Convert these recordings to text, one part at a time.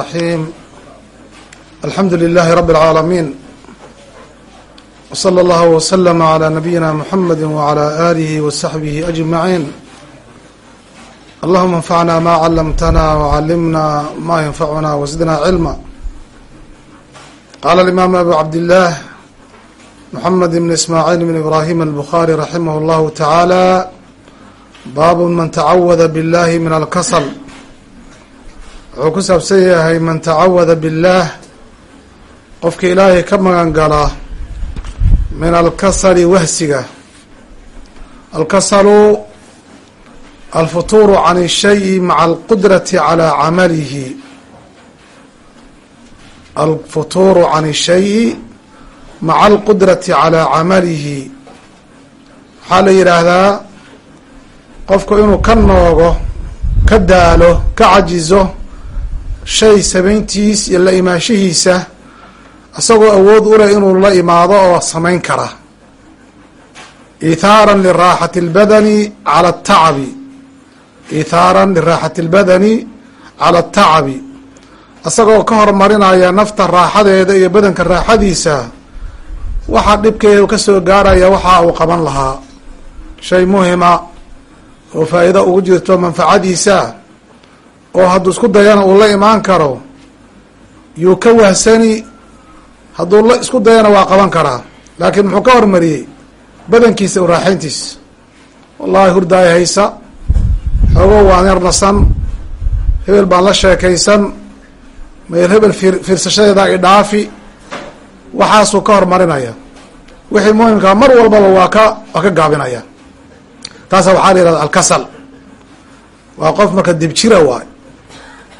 الرحيم الحمد لله رب العالمين وصلى الله وسلم على نبينا محمد وعلى آله وصحبه أجمعين اللهم انفعنا ما علمتنا وعلمنا ما ينفعنا وزدنا علما قال الإمام أبو عبد الله محمد بن إسماعيل بن إبراهيم البخاري رحمه الله تعالى باب من تعوذ بالله من الكسل wuxuu ku saabsan yahay man tacawada billaah qofka ilaahay ka magan galaa min alkasali wahsiga alkasalu alfutuuru can الshayi maca alqudrati calى camalihi alfutuuru can الshayi maca alqudrati calى camalihi waxaa la yidhaahdaa qofku inuu ka noogo ka daalo ka cajizo shay samayntiis iyo la imaanshihiisa isagoo awood u leh inuu la imaado oo samayn kara. Ithaaran liraaxati اlbadani cala atacabi ithaaran liraaxati اlbadani cala atacabi isagoo ka hormarinaya nafta raaxadeeda iyo badanka raaxadiisa waxaa dhibkeedu ka soo gaaraya waxa uu qaban lahaa. Shay muhima oo faa'iido ugu jirto manfacadiisa oo hadduu isku dayana uu la imaan karo yuu ka wahsani hadduu la isku dayana waa qaban karaa. Laakiin muxuu ka hormariyey badankiisa u raaxayntiis. Wallahi hurdaay haysa xoogo waan yar nasan hebel baan la sheekaysan meel hebel fiir fiirsashadeeda idhaafi waxaasuu ka hormarinaya. Wixii muhimkaa mar walbaba waa ka waa ka gaabinaya. Taasa waxaa la yihahda alkasal. Waa qof marka dibjira waay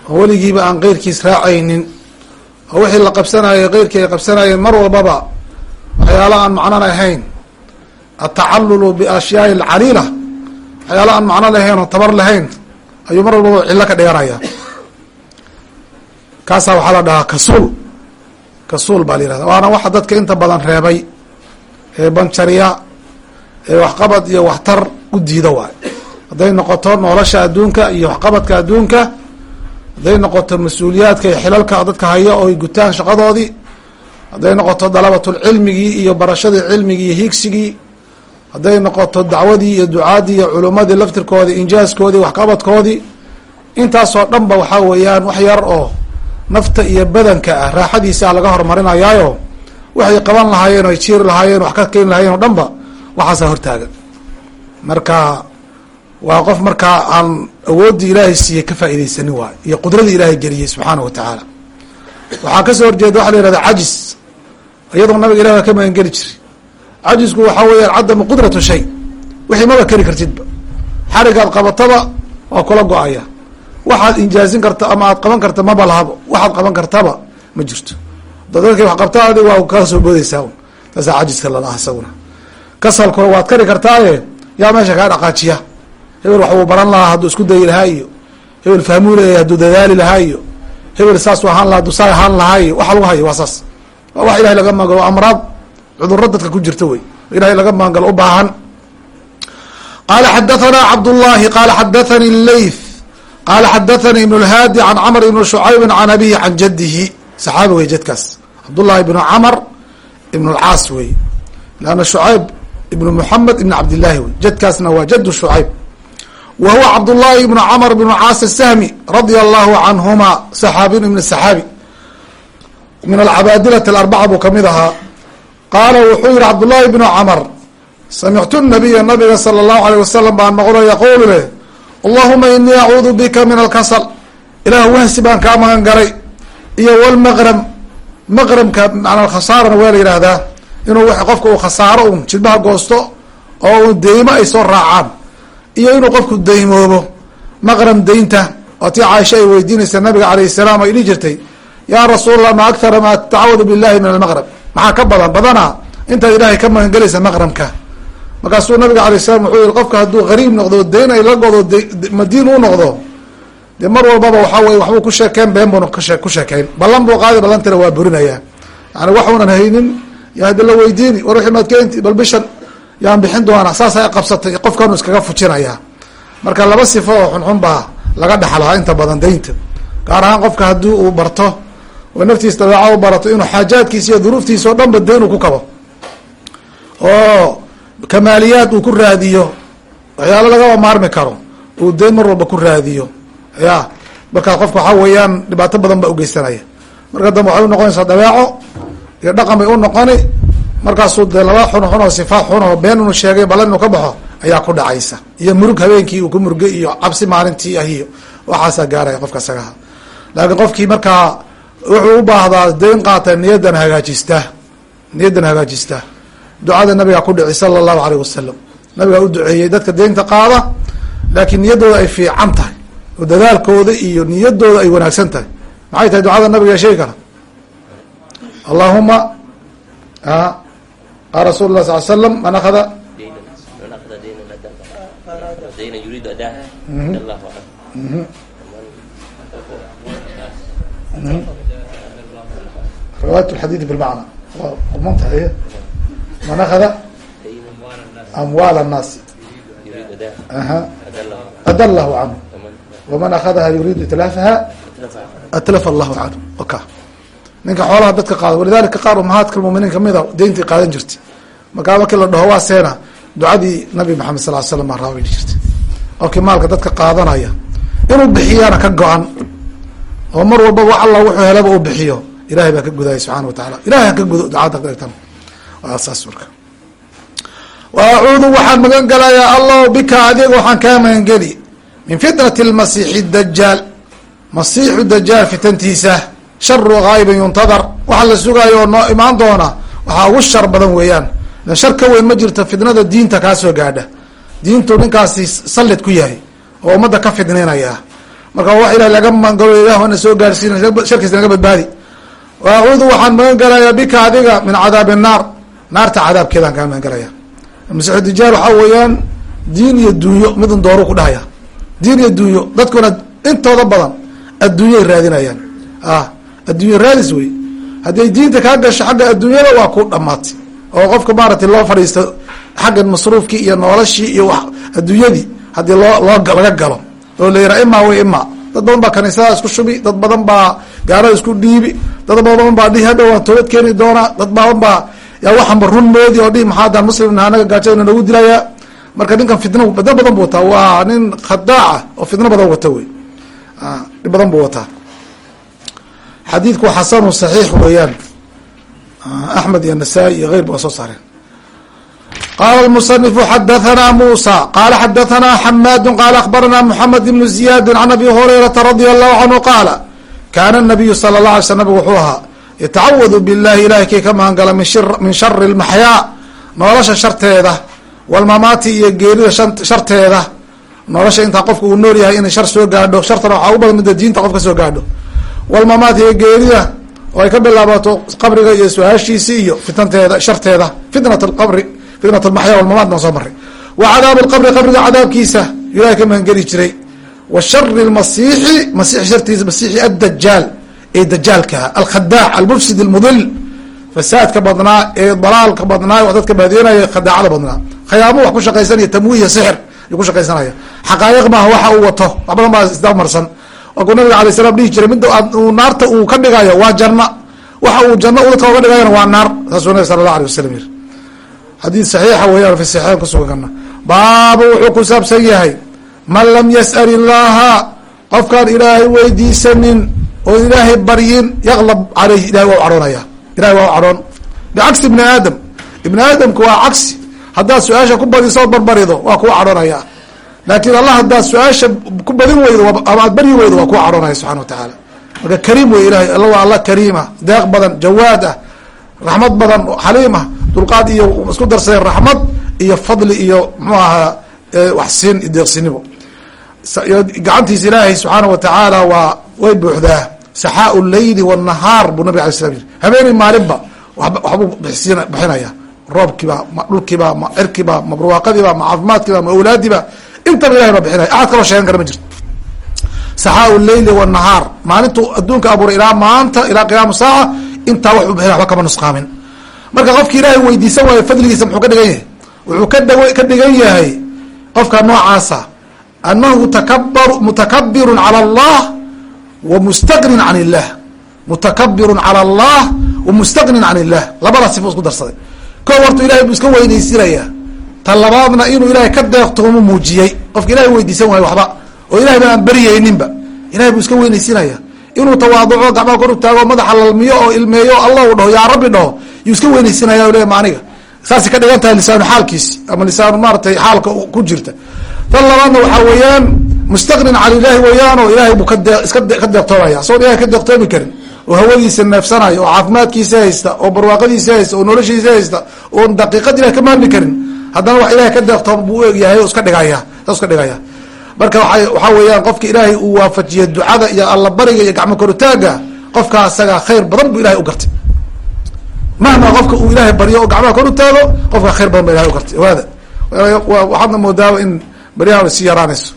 oo weligiiba aan keyrkiis raacaynin oo wixii la qabsanayo keyrkii ay qabsanayeen mar walbaba waxyaala aan macnan ahayn atacallulu biashyaai alcaliila waxyaala aan macno lahayn oo tabar lahayn ayuu mar walbaba cillo ka dhiganaya kaasaa waxaa la dhahaa kasuul. Kasuul baa la yihahda waana waxa dadka inta badan reebay ee banjariya ee waxqabad iyo waxtar u diida waay hadday noqoto nolosha adduunka iyo waxqabadka adduunka hadday noqoto mas'uuliyaadka iyo xilalka dadka haya oo ay gutaan shaqadoodii hadday noqoto dalabatulcilmigii iyo barashadii cilmigii iyo higsigii hadday noqoto dacwadii iyo ducaadii iyo culummadii laftirkoodii injaaskoodii waxqabadkoodii intaasoo dhan ba waxaa weeyaan wax yar oo nafta iyo badanka ah raaxadiisa laga horumarinayaayo waxay qaban lahaayeen o ay jiiri lahaayeen wax ka keeni lahaayeen oo dhan ba waxaasaa hortaagan marka waa qof markaa aan awooddii ilaahay siiyey ka faaideysanin waay iyo qudradii ilaahay geliyey subxaana wa tacaala. Waxaa ka soo horjeeda waxa la yihahda cajis. Iyadoo nabiga ilah ka magan geli jiray. Cajisku waxaa weeyaan cadamu qudratu shay. Wixii maba keri kartidba. Xarigaad qabataba waa kula go'aya. Waxaad injaazin karta ama aad qaban karta maba lahabo. Waxaad qaban kartaba ma jirto. Da dadkii wax qabtaadi waa kaa soo boodeysaa taasaa cajiska lalaha isaguna kasalkuna waad kari kartaaye. Yaa meesha kaa dhaqaajiya hebel wax uu baran lahaa hadduu isku dayi lahaa iyo hebel fahmuu leeyahy hadduu dadaali lahaa iyo hebel saasuu ahaan laha haduu saa ahaan lahaa iyo waxa lagu hayo waa saas. Waa wax ilahay laga magalo amraad. Cudurro dadka ku jirta wey ilahay laga magalo u baahan. Qala xadathana cabdullahi qala xadathani leyth qala xadathani ibn lhaadi can camr ibn shucayb can abihi can jadihi saxaabi wey jadkaas. Cabdullahi ibnu camr ibn lcaas wey leanna shucayb ibn muxamed ibn cabdillahi wey jadkaasna waa jadu shucayb w huwa cabdullahi ibnu camr bn caas sahmi radia allahu canhuma saxaabiyun ibn saxaabi min alcabaadilati alarbaca buu ka mid ahaa qaala wuxuu yihi cabdullahi ibnu camr samictu nabiya nabiga sala allahu aleyh wasalam baan maqlo yaquulu leh allahuma inii acuudu bika min alkasal ilaah wahsi baan kaa magan galay iyo wlmaqram maqramka manaa khasaarana waa la yihahdaa inuu qofka uu khasaaro un jilbaha goosto oo un deymo ay soo raacaan iyo inuu qofku daymoobo maqram daynta oo tii caaisha ay weydiinaysa nabiga alayh salaam ay dhihi jirtay yaa rasuulallah ma aktara maa tatacawadu billahi min almaqrab. Maxaa ka badan? Badanaa intaad ilaahay ka magangelaysa maqramka. Markaasuu nabiga alayh salam wuxuu yihi qofka hadduu gariib noqdo dayn ay la godo madiin uu noqdo dee mar walbaba waxaa weye waxbuu ku sheekeen been buuna kushe ku sheekeyn ballan buu qaaday ballantana waa burinayaa yani waxuunan haynin yo hadda la weydiini war wixii maad keenti bal bishan yaan bixin doonaa saasa qabsatay qofkanu iskaga fujinayaa. Marka laba sifo oo xunxun baa laga dhexlaa inta badan daynta. Gaar ahaan qofka haddii uu barto oo naftiisa dabeeca u barato inuu xaajaadkiisa iyo duruuftiisa oo dhan ba deen uu ku kabo. Oo kamaaliyaad uu ku raadiyo waxyaalo lagaba maarmi karo uu deen mar walba ku raadiyo. Ya markaas qofka waxaa weeyaan dhibaato badan baa ugeysanaya marka dambe waxay unoqonaysaa dabeeco iyo dhaqan bay u noqoni markaasuu dee laba xun xun oo sifaat xun oo been sheegay inuu ka baxo ayaa ku dhacaysa. Iyo murug habeenkii uu ku murgay iyo cabsi maalintii ah iyo waxaasaa gaaraya qofka isagaha laakiin qofkii markaa wuxuu u baahdaa dayn qaata niyadan hagaajista niyadan hagaajista. Ducada nabigaa ku dhici sala allahu alayh wasalam nabigaa u duceeyey dadka deynta qaada laakiin niyaddooda ay fiican tahay. Oo dadaalkooda iyo niyadooda ay wanaagsan tahay. Maxay tahay ducada nabiga sheegi kara allahuma qaal rasul lah sal slam man akada riwaayat xadiid bilmacna mantahay man akada amwaal الnaasi ada lahu canhu waman akadaha yuriidu itlaafaha atlafa allahu canhu oka ninka xoolaha dadka qaada. Walidalika qaar umahaadka muminiin kamida deyntii qaadan jirtay. Markaa markii la dhaho waa seena. Ducadii nabi maxamed sal l slam baa jirtay. Qofkii maalka dadka qaadanaya inuu bixiyaana ka go-an. Oo mar walba wax alla wuxuu helaba uu bixiyo. Ilahay baa ka gudaya subxana wa taala ilahay ha ka gudo ducada tan waa saas marka. Wa waxaan magan gelayaa allah bika adiga waxaan kaa magan geli min fitnati lmasiixi dajaal masiixu dajaal fitantiisa sharu gaayibin yuntadar. Waxa la sugaayo oo noo imaan doona waxaa ugu shar badan weeyaan. Shar ka weyn ma jirto fitnada diinta kaa soo gaadha. Diintu ninkaasi sallid ku yahay oo ummadda ka fidninaya marka wax ilah laga mangalo ilah soo gaarsiin sharkiisa naga badbaadi. Acuudu waxaan magan gelayaa bika adiga min cadaabi naar. Naarta cadaabkeedaan kaa magan dajaal waxaa weeyaan diin iyo dunyo midun dooru ku dhahaya. Diin iyo dunyo dadkuna intooda badan adduunyay raadinayaan. Ah addunya raadis wey hadday diinta kaa gasho xagga adduunyada waa ku dhamaatay oo qofka maaragtay loo fadhiisto xagga masruufkii iyo noolashii iyo adduunyadii haddii loo loo laga galo. Oo la yiraa ima way ima. Dad badan baa kaniisada isku shubi dad badan baa gaarada isku dhiibi dad badan baa dhihi hadhow waan toobad keeni doonaa dad badan baa yaa waxanba run moodi oo dhihi maxaa daan muslimna anaga gaajadana nagu dilayaa? Marka ninkan fitna badna badan buu wataa. Waa nin khadaaca oo fitno badan wata wey. Dhib badan buu wataa xadiidku xasanu saxiix weeyaan. Ah, Axmed iyo nasaa-i iyo eyrba waa soo saareen. Qaala lmusanifu xadahanaa muusa. Qaala xadahanaa xamaadu qaala akhbaranaa moxamed ibnu ziyaadi can abi hurayrata radia allahu canhu qaala kaana nabiyu sala allah alay sl nabigu wuxuu ahaa yatacawadu billahi ilahay kay ka mahangala min shari lmaxyaa nolosha sharteeda walmamaati iyo geerida sharteeda. Nolosha intaa qofka uu nool yahay inay shar soo gaadho shartana waxaa u badan midajiinta qof ka soo gaadho walmamaati iyo geerida oo ay ka bilaabato qabriga iyo su'aashiisi iyo fitanteeda sharteeda fitnat lqabri fitnat lmaxya walmamaat baan soo maray wa cadaabu lqabri qabriga cadaabkiisa ilahay ka mahangeli jiray. Wa shari lmasiixi masiix shartiisa masiixi addajaal ee dajaalkaha alkhadaac almufsid almudil. Fasaadka badnaa ee dalaalka badnaa wax dadka baadiyanaya khadaacada badnaa. Khayaamo wax ku shaqaysanaya tamwiih sixir ku shaqaysanaya. Xaqaayiq maaha waxa uu wato. Wax badan baa isdamarsan waakuu nabiga alay slam dhihi jiray midda uu naarta uu ka dhigayo waa janna waxa uu janno dadka oga dhigayona waa naar saasuu nabi sala allah alay wasalam yiri. Xadiid saxiixa weeyaan fi saxiixayn kusugana baabu wuxuu ku saabsan yahay man lam yas'al illaaha qofkaan ilaahay weydiisanin oo ilaahay baryin yaqlab caleyh ilahay waa u cadhoonaya. Ilahay waa u cadhoon. Bicagsi ibni aadam ibni aadamku waa cagsi haddaad su'aasha ku badiso ood barbarido waa kuwa cadhoonaya laakiin allah haddaad su'aasha ku badin weydo ama aad baryi weydo waa kuwa cadhoonaya subxana wa tacaala marka kariim wey ilahay alla waa alla kariima deeq badan jawaad ah raxmad badan xaliim ah dulqaad iyo isku darsadeen raxmad iyo fadli iyo mxuu ahaa waxsiin iyo deeqsinimo. Gacantiisa ilaahay subxaana wa tacaala waa way buuxdaa. Saxaau leyli wاnahaar buu nabig alay slam yiri habeenay maalinba waxbuu bixinaya. Roobkiiba dhulkiiba ma cirkiiba ma barwaaqadiiba ma caafimaadkiiba ma awlaadiiba intaba ilahay baa bixinaya axad kaloo sheegan kara ma jirto. Saxaau leyli wاnahaar maalintuu adduunka abuuray ilaa maanta ilaa qiyaama saaca intaa waxuu bixinaya waxba kama nusqaamin. Marka qofki ilaahay weydiisan waayo fadligiisa muxuu ka dhigan yahay? Wuxuu ka dha ka dhigan yahay qofka noocaasa anahu mutakabar mutakabirun cala allah wa mustaqnin can illah. Mutakabirun cala allah wa mustaqnin can illah. Labadaas sifa isku darsaday. Ko horta ilahay buu iska weynaysiinayaa ta labaadna inuu ilahay ka deeqtoomu muujiyey. Qofka ilahay weydiisan waayo waxba. Oo ilahay ba aan beryayninba ilahay buu iska weynaysiinaya. Inuu tawaaduco gacmaha kor u taago madaxa lalmiyo oo ilmeeyo allah u dhaho yaa rabbi dhaho. Yuu iska weynaysinaya o le ma aniga saasay ka dhigan tahay lisaanu xaalkiisi ama lisaanu maaratay xaalka ku jirta. Tan labaadna waxaa weeyaan mustaqnin cala ilahi weeyaan oo ilahay buu kade iska ka deeqtoomaya asagoon ilahay ka deeqtoomi karin. Oo hawadiisa neefsanaya oo caafimaadkiisa haysta oo barwaaqadiisa haysta oo noloshiisa haysta oon daqiiqad ilahay ka maarmi karin haddana wax ilahay ka deeqtooma buu u egyahay o iska dhigaya iska dhigaya. Marka waxaa weeyaan qofka ilaahay uu waafajiye ducada iyo allabariga iyo gacmo korutaaga qofkaa isagaa khayr badan buu ilahay u gartay. Mahma qofka uu ilaahay baryo oo gacmaha kor u taago qofkaa khayr badan ba ilahay u gartay. Waada waxaadna moodaaba in baryaha sii yaraanayso.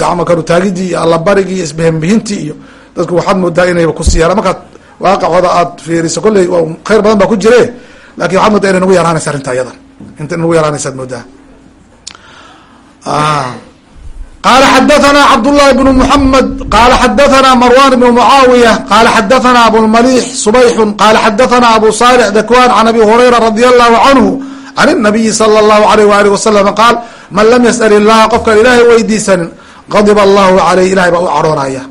Gacmo korutaagidii iyo allabarigii iyo isbehembihintii iyo dadku waxaad moodaa inayba ku sii yaraan. Markaad waaqacooda aad fiiriso kolley khayr badan baa ku jire laakiin waxaad moodaa inay nagu yaraanaysa arrinta iyada inta in lagu yaraanaysaad moodaa qaala xadathana cabdullahi bnu muxamed qaala xadathana marwan ibnu mucaawiya qaala xadathana abulmaliix subayxun qaala xadathana abu saalix dakwan can abi hurayra radi allahu canhu can inabiyi sala allahu alayh waalih wasalam qaal man lam yas'al illaha qofkaan ilaahay weydiisanin qadiba allahu caleyh ilahay baa u caroonaya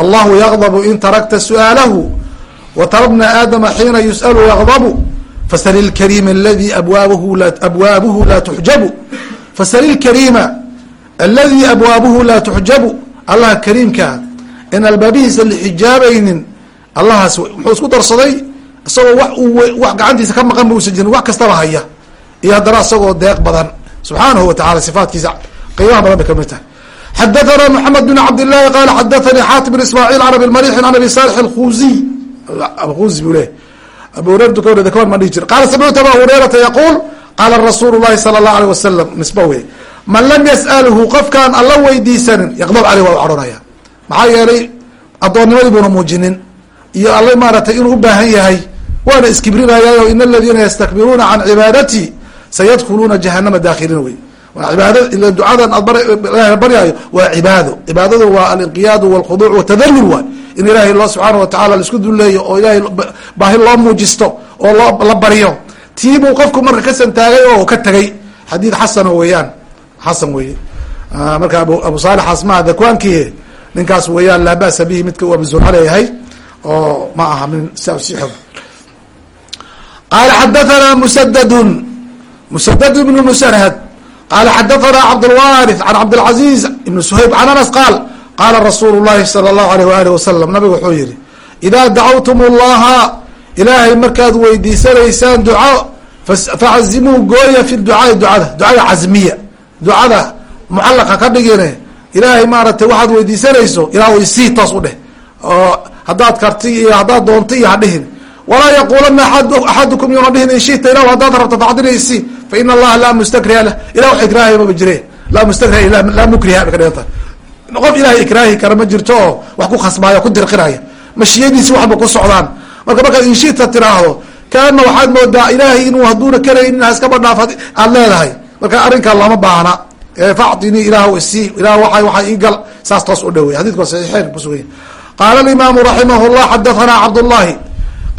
allahu yaqdabu in tarakta su'aalahu wa tarabna aadama xiina yus'alu yaqdabu fasl اlkarima aladi abwaabuhu la tuxjabu fasl اlkarima aladi abwaabuhu laa tuxjabu allaha kariimkaa in albaabihiisa la xijaabaynin allahaas muxuu isku darsaday isagoo wax uu wax gacantiisa ka maqan ba usan jirin wax kastaba haya iyo haddana isagoo deeq badan subxaanahu wa tacala sifaatkiisa qiimaha badan bay ka mid tahay xadathana moxamed bin cabdillahi qala xadathanii xaatim bin ismaaciil can abi lmalixin can abi saalix alkhuziy alkhuzi buu leh abu hurerata ka wareda kawan ma dhihi jir. Qaala samictu aba hureyrata yaquul qaala rasuulu llahi sala allahu aleyh wasalam nisba wey man lam yas'alhu qofkaan alla weydiisanin yaqdab caleyh waa u cadhoonaya maxaa yeelay addoonnimadii buuna muujinin iyo alla maaratay inuu u baahan yahay waana iskibrinayaayo in aladiina yastakbiruuna can cibaadatii sayadkhuluuna jahanama daakhiliin wey ila ducadan aad baryaayo waa cibaado. Cibaadadu waa alinqiyaadu walkhuduuc watadallul ilaahay loo subxaana watacala la isku dulleeyo oo ilahay baahi loo muujisto oo qaala xadathana cabdulwaarith can cabdilcaziiz ibn suhayb can anas qaal qaala rasuulu llahi sala allahu aleyh waaalih wasalam nabigu wuxuu yihi idaa dacawtum allaha ilaahay markaad weydiisanaysaan duco facazimuu gooya fi ducaai ducada ducada cazmiya ducada mucallaqa ka dhigine ilaahay maaratay waxaad weydiisanayso ilaa isii toos u dheh oo haddaad karti iyo haddaad doonto iyo hadhihin walaa yaqulana axadukum yuuna dhihin in shita ilah haddaad rabto facdina isii fa ina allaha laa mustakriha lah. Ilah wax maba jire laa mustakriha laa mukriha bay ka dhigan tahay. Qof ilahay ikraahi kara ma jirto oo wax ku khasbaayo ku dirqinaya mashiyadiisi waxba ku socdaan. Marka markaad inshita tiraahdo kaana waxaad moodaa ilaahay inuu hadduuna karaynin haskaba dhaaf aad leedahay. Marka arrinkaa lama baahna. Facdinii ilaah isii ilah waa waxa iigal saas toos u dhawey xadidku waa saxiixeyn kusuganya qaala alimaamu raximah llah cabdullahi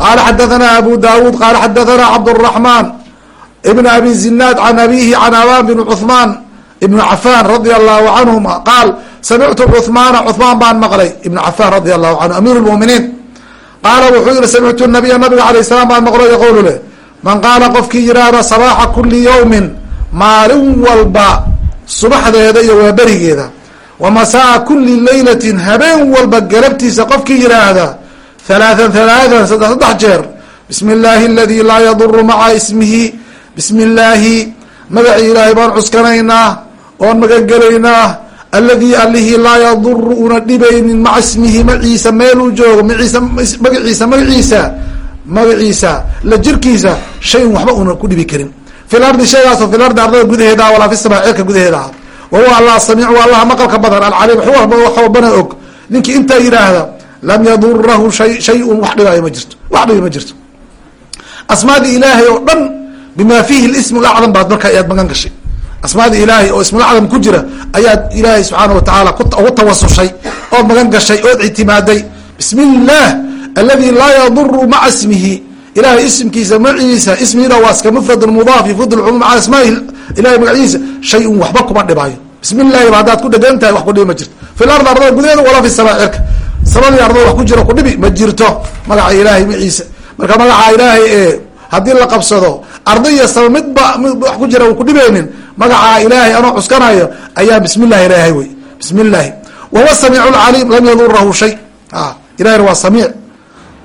qaala xadathana abu dawuud qaala xadathana cabduraxmaan ibn abi zinaad can abihi can aban bin cuثmaan ibn cafan radia allahu canhuma qaal samictu cuثmaana cuثmaan baan maqlay ibn cafan radia allahu canhu amiir lmuminiin qaala wuxuu yihi samictu nabiya nabiga alayh salaam baan maqlo yaqulu leh man qaala qofkii yihahda sabaaxa kuli yawmin maalin walba subaxdeeda iyo waaberigeeda wa masaa kuli laylatin habeen walba galabtiisa qofkii yidhaahda halaathan halaathan saddex saddex jeer bismi illaahi aladi laa yaduru maca ismihi bismi illaahi magacii ilaahay baan cuskanaynaa oon magangelaynaa aladi alihii laa yaduru una dhibaynin maca ismihi maciisa meeluu joogo maciisa magaciisa magaciisa magaciisa la jirkiisa shayin waxba una ku dhibi karin fi lardi shaygaasoo fi lardi ardada gudaheeda walaa fi samaa ceelka gudaheeda ah wahuwa allah samiic waa allaha maqalka badan alcaliim wax walbana og ninkii intaa yidhaahda lam yadurahu shay shayun wax dhibaayo ma jirto wax dhibi ma jirto. Asmaadii ilaahay oo dhan bima fiihi lism lacdam baad marka ayaad magan gashay. Asmaadii ilaahay oo ismulacdam ku jira ayaad ilaahay subxaana watacaala ugu tawasushay allahood magan gashay ood ictimaaday. Bismi illah aladi laa yaduru maca ismihi. Ilahay isimkiisa maciisa ismiina waa iska mufrad mudaaf yufid lcumuum cala ismaai ilahay magaciisa shay un waxba kuma dhibaayo. Bismi illahi ba haddaad ku dhegan tahay wax kudhibi ma jirto. Fi lard ardada gudaheeda walaa fi sama cirka samadii ardada wax ku jiro kudhibi ma jirto. Magaca ilaahay maciisa marka magaca ilaahay ee haddii la qabsado arda iyo sama midba mid wax ku jira u kudhibeynin magaca ilaahay anoo cuskanayo ayaa bismi illahi ilaahay wey. Bismi wahuwa samiic lcaliim lam yadurahu shay. Ilahina waa samiic.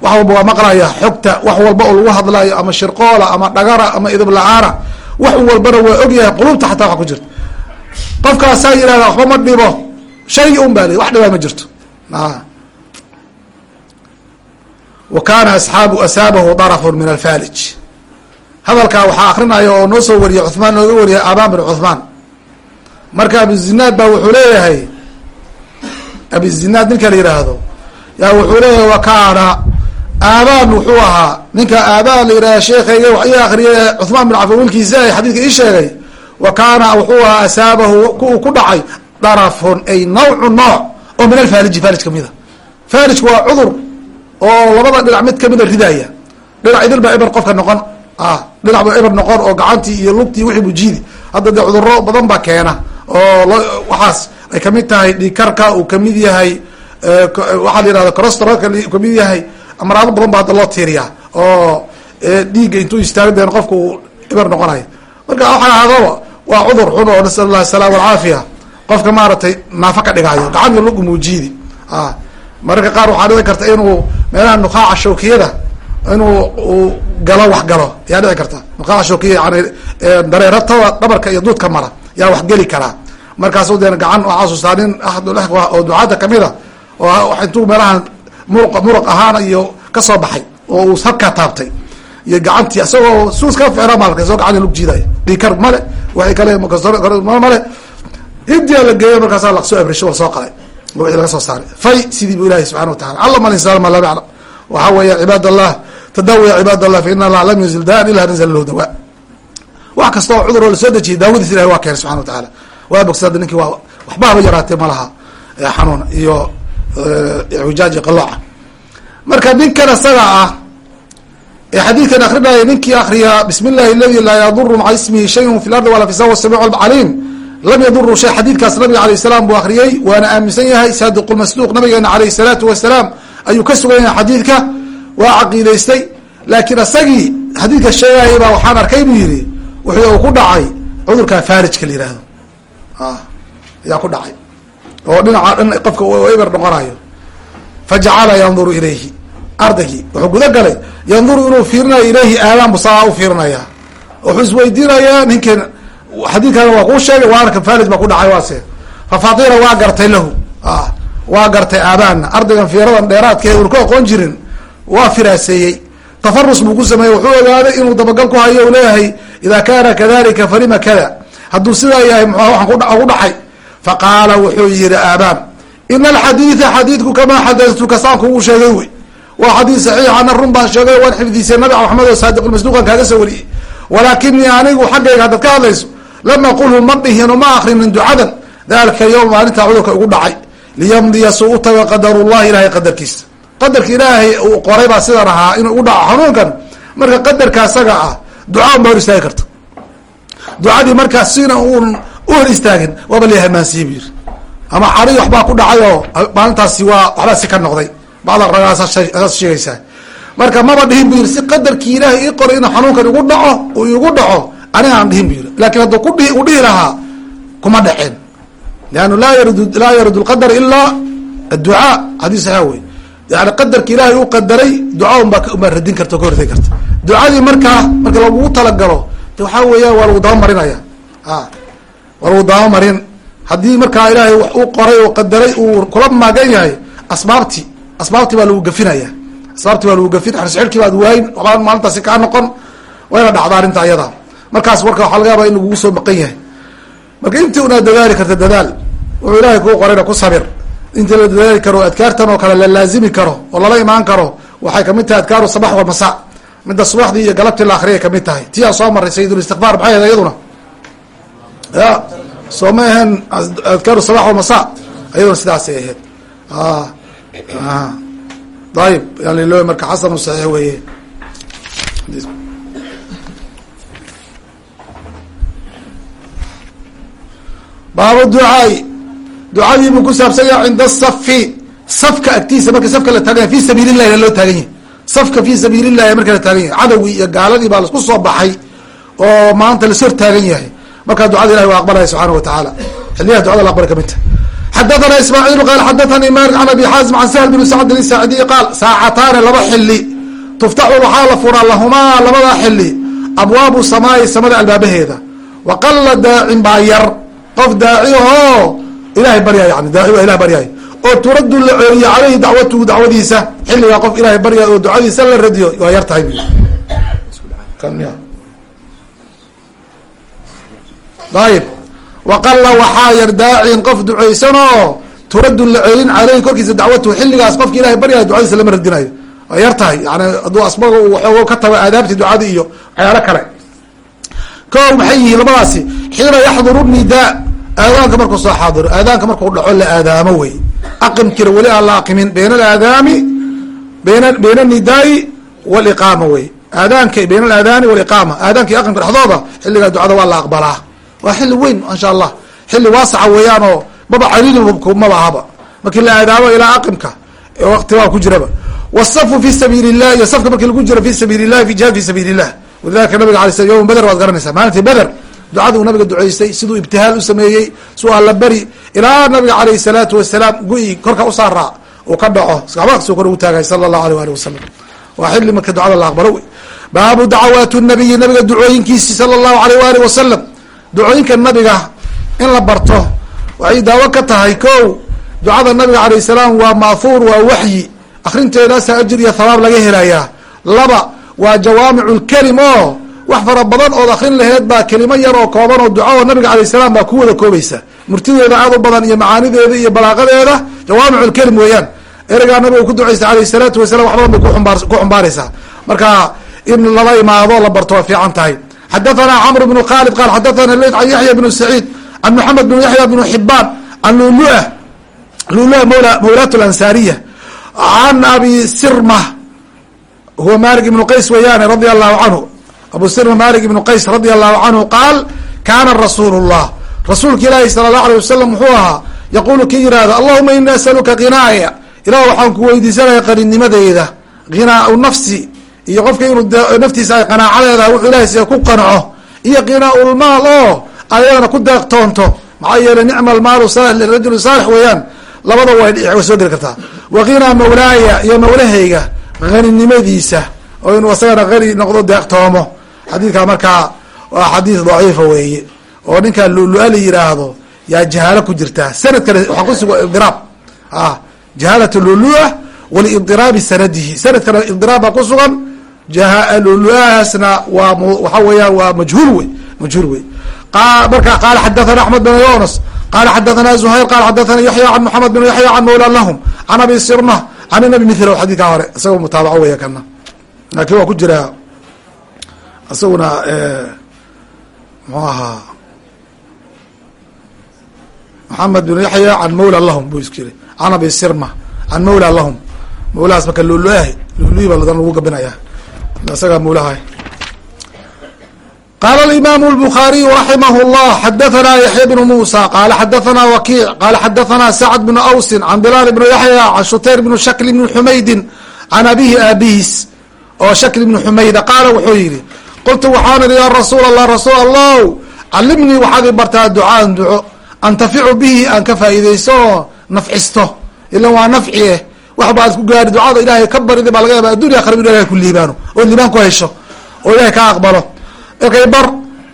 Wax walba waa maqlaya xogta wax walba oo lagu hadlayo ama shirqoola ama dhagara ama idib la'aana wax walbana waa ogyahay qulubta xataa wax ku jirto qofkaasaa yihahda waxba ma dhibo shay un baa li wax dhibaa ma jirto wa kana asxaabu asaabahu darafun min alfalij hadalkaa waxaa akrinaya oo noo soo wariyay cuhmaan nooga wariyay abaan bin cuhmaan marka abuzinaad baa wuxuu leeyahay abuzinaad ninka la yihaahdo yaa wuxuu leeyahay wa kaana aabaan wuxuu ahaa ninka aabaan la yihahda sheekayga wax ii akriyay cuhmaan bin cafan wilkiisa ay xadiidka ii sheegay wa kaana wuxuu ahaa asaabahu ku ku dhacay darafun ay nawcu nooc oo min alfaaliji faalij kamida faalijku waa cudur oo labada dhinac mid kamida ridaya dhinac idil baa eber qofka noqon. Dhinac ba eber noqon oo gacantii iyo lugtii wixii bujidi hadda dee cuduro badan baa keena oo waxaas ay ka mid tahay dhiikarka uu ka mid yahay waxaa la yihahda corostrolka ka mid yahay amraado badan ba hadda loo tiiriyaa oo dhiigga intuu istaaga deen qofka uu eber noqonayo. Marka waxaa ahadaba waa cudur xun oo nasal allah asalaam alcaafiya qofka maaragtay naafo ka dhigaayo gacan iyo lug umuujiidi mararka qaar waxaa dhici karta inuu meelaha nuqaaca shawkiyada inuu uu galo wax galo. Yaa dhici karta. Nuqaaca shawkiya yani dareeratada dhabarka iyo duudka mara yaa wax geli karaa markaasu deen gacan waxaa nin axadul oo ducaada kamida oo intuu meelaha muruq muruq ahaana iyo ka soo baxay oo uu habkaa taabtay. Iyo gacantii isagoo suus ka ficra maalka isagoo gacan lug jiidayo dhikar male waxay kale male hindiya la geeyo markaasa la soo abrisho la soo qalay wixii laga soo saaray. Fay sidii bu ilahi subxana wa tacala allama alinsaan ma lam yaclam waxaa weeya cibaad allah tadawa ya cibaad allah fa ina allah lam yunzil daan ila nazla lahu dawa. Wax kasta cudur oo la soo dejiyay daawadiis ilahi waa keenay subxana wa tacaala. Waa bogsada ninkii waa waxba haba yaraatee malaha xanuun iyo wijaaji qalooca marka ninkan isaga ah ee xadiidkan akrinaya ninkii akriya bismi illahi aladi laa yaduru maca ismihi shayun fi lardi wala fi sama samiic alcaliim lam yaduru shay xadiidkaas nabiga alayh salaam buu akriyey waana aaminsan yahay saadiqulmasduuq nabigeena alayh salaatu wasalaam ayuu ka sugan yahay xadiidka waa caqiidaystay laakiin isagii xadiidka sheegayay baa waxaan arkay buu yihi wixii uu ku dhacay cudurkaa faarijka la yihahdo ayaa ku dhacay. Oo dhinaca qofka eber noqonayo. Fajacala yanduru ilayhi ardaygii wuxuu guda galay yanduru inuu fiirinayo ilayhi aadaan bu saa u fiirinaya wuxuu isweydiinayaa ninkan xadiidkana waa kuu sheegay waarka falij baa ku dhacay waase fafatira waa gartay lahu. Waa gartay aabaana ardaygan fiiradan dheeraadka un ku aqoon jirin waa firaaseeyey. Tafarus buu ku sameeyey wuxuu ogaaday inuu dabagal ku hayo u leeyahay ida kana kadalika falima kada. Hadduu sidaa yahay mxu waan ku dhacay. Faqaala wuxuu yihi aabaan ina alxadiida xadiidku kamaa xadatuka saan kugu sheegay wey. Waa xadiid saxiixana run baan sheegay waan xifdisay nabi maxamed oo saadiqulmasduuqan kaaga soo wariyey. Walaakinii anigu xaggayga haddaad ka hadlayso lam aqulhu ma dhihino ma akrinin ducadan. Dalika yowm maalintaa cudurka igu dhacay. Liyamdiya suu u taga qadarullahi ilahay qadarkiisa. Qadarka ilaahay uu qoray baa sidan ahaa inuu igu dhaco xanuunkan. Marka qadarka asaga ah ducaan ba hor istaagi karta. Ducadii markaas sina uun u hor istaagin waaba la hamaansiye ama cari waxbaa ku dhacay oo maalintaasi waa waxbaa si ka noqday. Bacda ragaasaas sheegaysaa. Marka maba dhihin bu yiri si qadarkii ilaahay ii qoray inuu xanuunkan igu dhaco uu igu dhaco aniga aan dhihin bu yiri laakiin hadduu ku dhi u dhihi lahaa kuma dhaceen leannu laa yarud laa yarud lqadar ilaa adducaa xadiis saxiix wey yani qadarka ilaahay u qadaray duca unbaa unbaa radin karta ka hortegi karta. Ducadii markaa marka lagugu talagalo de waxaa weeyaan waa lagu dabamarinaya a waa lagu dabamarin haddii markaa ilaahay wax uu qoray oo qadaray uu kula maagan yahay asbaabti asbaabtii baa lagu gafinaya asbaabtii baa lagu gafin xirxirkii baad waxbaa maalintaasi kaa noqon. Wayna dhacda arrinta ayada markaas warka waxaa laga yaaba in lagugu soo maqan yahay. Marka intii unaad dadaali karta dadaal wuxuu ilaahay kuu qorayna ku sabir. Intii la dadaali karo adkaartan oo kale la laazimi karo oo lala imaan karo waxay ka mid tahay adkaaru sabax walmasa midda subaxdii iyo galabtii la akriyay ka mid tahay. Tii aan soo maray sayidulistikfaar maxay ahayd iyaduna? Ya soo ma ahaen adkaaru sabax walmasa iyaduna sidaasay ahayd. Ayib yalilo marka xasanu saxiix weeye baabu ducaai ducadii buu ku saabsan yahay cinda safi safka agtiisa marka safka la taagan yahy fi sabiil illahi loo taagan yahay. Safka fi sabiil marka la taagan yahay. Cadowgii iyo gaaladii baa lasku soo baxay oo maanta las hor taagan yahay. Markaa ducada ilahi waa aqbalaya subxaana wa tacaala. Xiliyaha ducada la aqbala ka mid ta. Xadathana ismaaciil qaal xadathanii malik can abi xaazim can sahl bn sacdin isaacidiyi qaal saacataani laba xili tuftaxu waxaa la furaa lahumaa labadaa xili abwaabu samaayi samada albaabaheeda. Wa qala daacin baa yar qof daaci ahoo ilahay barya yani daaci waa ilah baryaay oo turaddu la celiyo caleyhi dacwatuhu dacwadiisa xilligaa qof ilahay baryaay oo ducadiisa la radiyo waa yar tahay ayib waqalla waxaa yar daacin qof ducaysanoo turaddu la celin caleyhi korkiisa dacwatuhu xilligaas qofki ilahay baryayo ducadiisa lama radinayo. Waa yar tahay yani hadduu asbaga waxoogo ka tago aadaabti ducadii iyo waxyaalo kale ko maxay yihiin labadaasi xiina yaxduru nidaa aadaanka markuu soo xaadiro aadaanka markuu dhaco la aadaamo wey. Aqimkira weli aan la aqimin bayna alaadaami bn bayna anidaai waliqaama wey. Aadaanka bayna alaadaani waliqaama aadaanka aqimka dhexdooda xilligaa ducada waa la aqbalaa. Waa xilli weyn insha allah xilli waasaca weeyaan oo maba caliili maba markii la aadaamo ilaa aqimka waqti waa ku jiraba. Wsafu fi sabiili illah iyo safka markii lagu jiro fi sabiili illahi fi jihaad fi sabiili illah walidalika nabiga alay sl yowma beder waad garanaysaa. Maalintii beder ducada uu nabiga duceystay siduu ibtihaal u sameeyey su alla beri ilaa nabiga alayh salaatu wasalaam gu-i korka usaaraa uu ka dhaco iskabaqsuu kor ugu taagay sala allahu aleyh ali wasalam waa xilli marka ducada la aqbalo wey. Baabu dacawaat nabiyi nabiga ducooyinkiisi sala allahu aleyh waali wasalam ducooyinka nabiga in la barto waxay daawo ka tahay ko ducada nabiga alayh salaam waa maahuur waa waxyi. Akrinteedaasa ajir iyo thawaab laga helayaa. Laba waa jawaamicu lkelim oo wax fara badan ood akrin laheed baa kelimo yar oo kooban oo duca nabiga alayh salaam baa ku wada koobaysa. Murtideeda aad u badan iyo macaanideeda iyo balaaqadeeda jawaamicu lkelim weeyaan. Ereygaa nabiga ku ducaysa alayh salaatu wasalam wax badan bay ku xumbaaraysaa. Marka in lala imaado la barto waa fiican tahay. Xadathana camr bnu khalid qaal xadathana leyt can yaxya bnu saciid can maxamed bn yaxya bnu xibaan can lulua lulua mawla mawlaat lansaariya can abi sirma huwa malik ibnu qays weyaane radia allahu canhu abu sirma malik ibnu qays radia allahu canhu qaal kaana rasuulu llah rasuulka ilaahi sala allahu alay wasalam muxuu ahaa yaqulu ki yihahda allahuma ini asaluka khinaaya ilah waxaan ku weydiisanaya qaninnimadeyda khinaau nafsi iyo qofka inuu naftiisa ay qanaacadeeda wuxuu ilahay siya ku qanco iyo qinaaulmaal oo ayadana ku deeqtoonto maxaa yeeley nicma almaalu saalix lirajuli saalix weeyaan. Labada way soo geli kartaa. Wa qinaa mawlaaya iyo mawlahayga haninimadiisa oo inuu asagana hani noqdo deeqtoomo xadiidkaa markaa waa xadiis daciifa weeye oo ninkaa lulu-a la yiraahdo yaa jahaalo ku jirtaa sanad kale waxaa kusuga idiraab a jahaalat lulu-a walidiraabi sanadihi. Sanad kale idiraab baa ku sugan. Lulu-ahaasna waa waxa weeyaan waa majhuul wey majhuul wey marka qaala xadathana axmed bin yunas qala xadathana zuhayr qala xadathana yaxya can moxamed bin yaxya can mawla lahum can abi sirma can inabi mithlo xadiidkaa hore isagoo mutaabaco weya kana laakiin waa ku jiraa isaguna muxuu ahaa maxamed bin yaxya can mawla lahum buu iskiri can abi sirma can mawla lahum. Mawlahaas marka luluahi luluhi ba lagu gabinaya isagaa mawlaha qala alimaamu lbukhaariyu raximah llah xadaanaa yaxya bnu muusa qaala xadaanaa wakiic qaala xadaanaa sacd bnu awsin can bilaal bnu yaxya can shutayr bnu shakli bni xumaydin can abihi aabihiis oo shakli bni xumayda qaala wuxuu yidhi qultu waxaan idhi yaa rasuul allah rasuul allah calimnii waxaad i bartaa ducaan duco antaficu bihi aan ka faa'iidaysto oo nafcisto ilan waa nafci eh waxba aad ku gaari ducada ilaahay ka barida baa laga yaaba addunya akhra inu ilahay ku liibaano oo liibaan ku hesho oo ilahay kaa aqbalo markay bar.